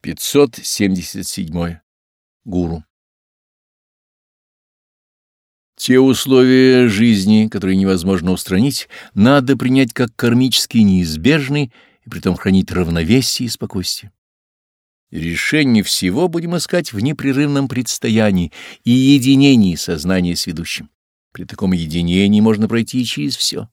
577. Гуру. Те условия жизни, которые невозможно устранить, надо принять как кармически неизбежные и притом хранить равновесие и спокойствие. Решение всего будем искать в непрерывном предстоянии и единении сознания с ведущим. При таком единении можно пройти через все.